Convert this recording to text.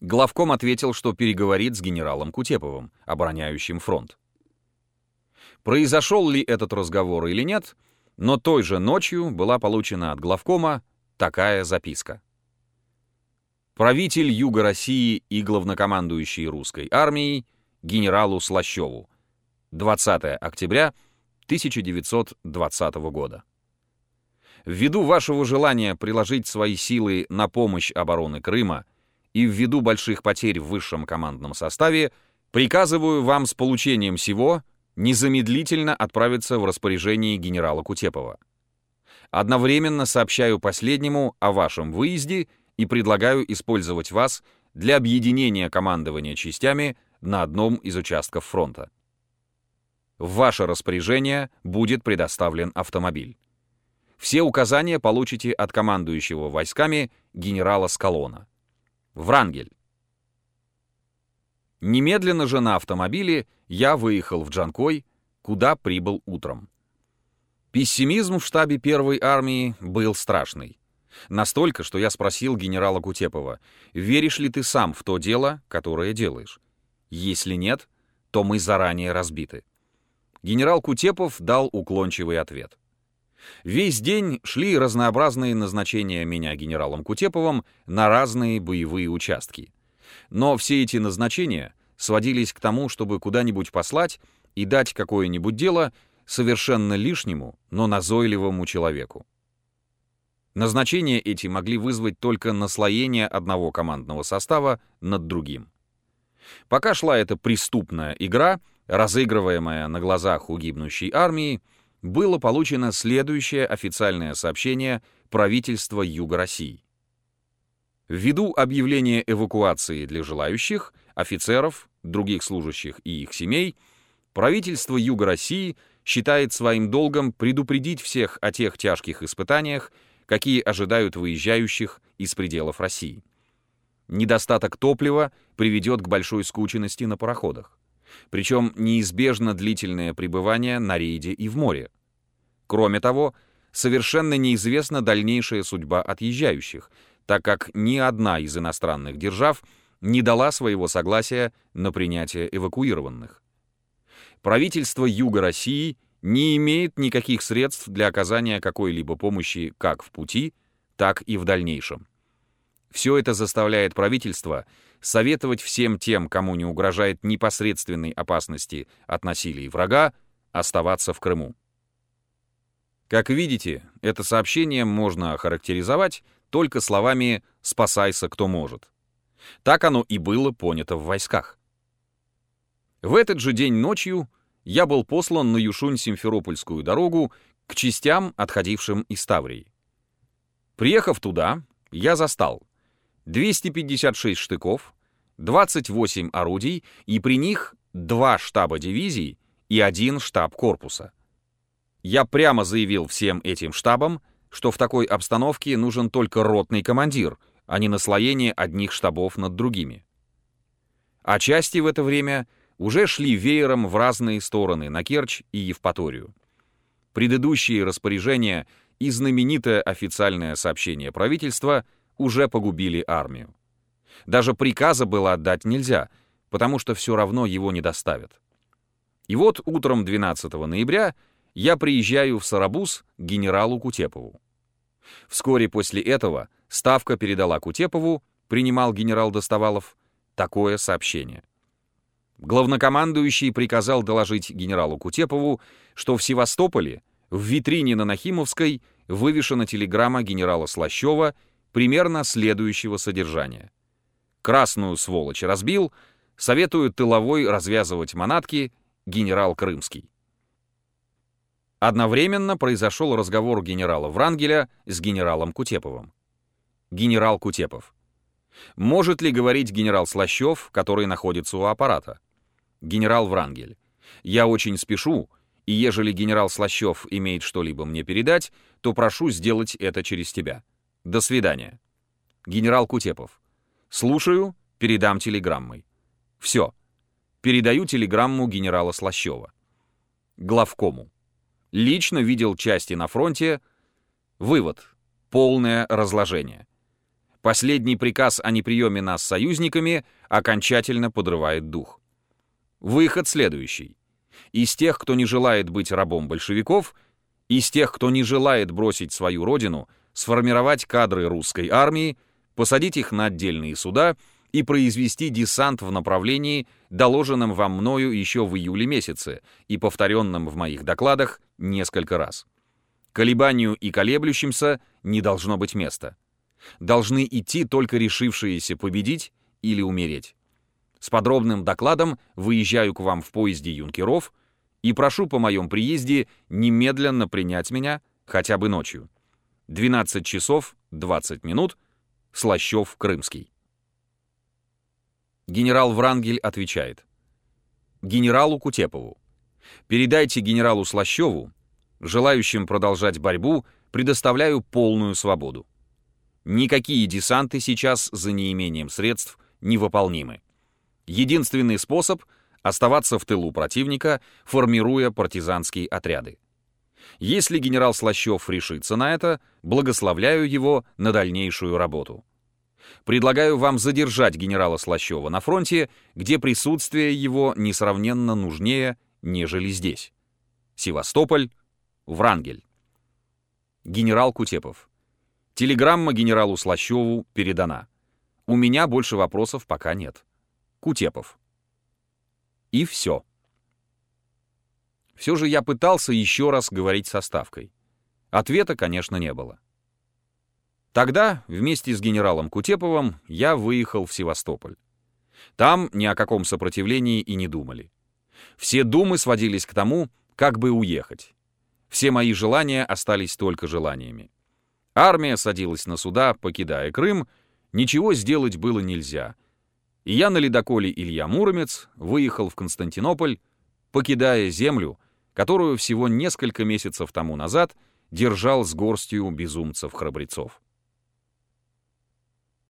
Главком ответил, что переговорит с генералом Кутеповым, обороняющим фронт. Произошел ли этот разговор или нет, но той же ночью была получена от главкома такая записка. Правитель Юга России и главнокомандующий русской армией генералу Слащеву. 20 октября 1920 года. Ввиду вашего желания приложить свои силы на помощь обороны Крыма и ввиду больших потерь в высшем командном составе, приказываю вам с получением всего незамедлительно отправиться в распоряжение генерала Кутепова. Одновременно сообщаю последнему о вашем выезде и предлагаю использовать вас для объединения командования частями на одном из участков фронта. В ваше распоряжение будет предоставлен автомобиль. Все указания получите от командующего войсками генерала Скалона. Врангель. Немедленно же на автомобиле я выехал в Джанкой, куда прибыл утром. Пессимизм в штабе первой армии был страшный. Настолько, что я спросил генерала Кутепова, веришь ли ты сам в то дело, которое делаешь? Если нет, то мы заранее разбиты. Генерал Кутепов дал уклончивый ответ. Весь день шли разнообразные назначения меня генералом Кутеповым на разные боевые участки. Но все эти назначения сводились к тому, чтобы куда-нибудь послать и дать какое-нибудь дело совершенно лишнему, но назойливому человеку. Назначения эти могли вызвать только наслоение одного командного состава над другим. Пока шла эта преступная игра, разыгрываемая на глазах у гибнущей армии, было получено следующее официальное сообщение правительства Юга России. Ввиду объявления эвакуации для желающих, офицеров, других служащих и их семей, правительство Юга России считает своим долгом предупредить всех о тех тяжких испытаниях, какие ожидают выезжающих из пределов России. Недостаток топлива приведет к большой скученности на пароходах. Причем неизбежно длительное пребывание на рейде и в море. Кроме того, совершенно неизвестна дальнейшая судьба отъезжающих, так как ни одна из иностранных держав не дала своего согласия на принятие эвакуированных. Правительство Юга России не имеет никаких средств для оказания какой-либо помощи как в пути, так и в дальнейшем. Все это заставляет правительство советовать всем тем, кому не угрожает непосредственной опасности от насилия врага, оставаться в Крыму. Как видите, это сообщение можно охарактеризовать только словами «спасайся, кто может». Так оно и было понято в войсках. В этот же день ночью я был послан на Юшунь-Симферопольскую дорогу к частям, отходившим из Таврии. Приехав туда, я застал 256 штыков, 28 орудий и при них два штаба дивизий и один штаб корпуса. Я прямо заявил всем этим штабам, что в такой обстановке нужен только ротный командир, а не наслоение одних штабов над другими. А части в это время уже шли веером в разные стороны на Керчь и Евпаторию. Предыдущие распоряжения и знаменитое официальное сообщение правительства уже погубили армию. Даже приказа было отдать нельзя, потому что все равно его не доставят. И вот утром 12 ноября я приезжаю в Сарабуз к генералу Кутепову. Вскоре после этого Ставка передала Кутепову, принимал генерал Достовалов, такое сообщение. Главнокомандующий приказал доложить генералу Кутепову, что в Севастополе в витрине на Нахимовской вывешена телеграмма генерала Слащева примерно следующего содержания. «Красную сволочь разбил, советует тыловой развязывать манатки генерал Крымский». Одновременно произошел разговор генерала Врангеля с генералом Кутеповым. Генерал Кутепов. Может ли говорить генерал Слащев, который находится у аппарата? Генерал Врангель. Я очень спешу, и ежели генерал Слащев имеет что-либо мне передать, то прошу сделать это через тебя. До свидания. Генерал Кутепов. Слушаю, передам телеграммой. Все. Передаю телеграмму генерала Слащева. Главкому. Лично видел части на фронте. Вывод. Полное разложение. Последний приказ о неприеме нас союзниками окончательно подрывает дух. Выход следующий. Из тех, кто не желает быть рабом большевиков, из тех, кто не желает бросить свою родину, сформировать кадры русской армии, посадить их на отдельные суда и произвести десант в направлении, доложенном вам мною еще в июле месяце и повторенном в моих докладах несколько раз. Колебанию и колеблющимся не должно быть места. Должны идти только решившиеся победить или умереть. С подробным докладом выезжаю к вам в поезде юнкеров и прошу по моем приезде немедленно принять меня хотя бы ночью. 12 часов 20 минут, Слащев-Крымский. Генерал Врангель отвечает. Генералу Кутепову. Передайте генералу Слащеву, желающим продолжать борьбу, предоставляю полную свободу. Никакие десанты сейчас за неимением средств невыполнимы. Единственный способ — оставаться в тылу противника, формируя партизанские отряды. Если генерал Слащев решится на это, благословляю его на дальнейшую работу. Предлагаю вам задержать генерала Слащева на фронте, где присутствие его несравненно нужнее, нежели здесь. Севастополь, Врангель. Генерал Кутепов. Телеграмма генералу Слащеву передана. У меня больше вопросов пока нет. Кутепов. И все. Все же я пытался еще раз говорить со Ставкой. Ответа, конечно, не было. Тогда вместе с генералом Кутеповым я выехал в Севастополь. Там ни о каком сопротивлении и не думали. Все думы сводились к тому, как бы уехать. Все мои желания остались только желаниями. Армия садилась на суда, покидая Крым, ничего сделать было нельзя. И я на ледоколе Илья Муромец выехал в Константинополь, покидая землю, которую всего несколько месяцев тому назад держал с горстью безумцев-храбрецов.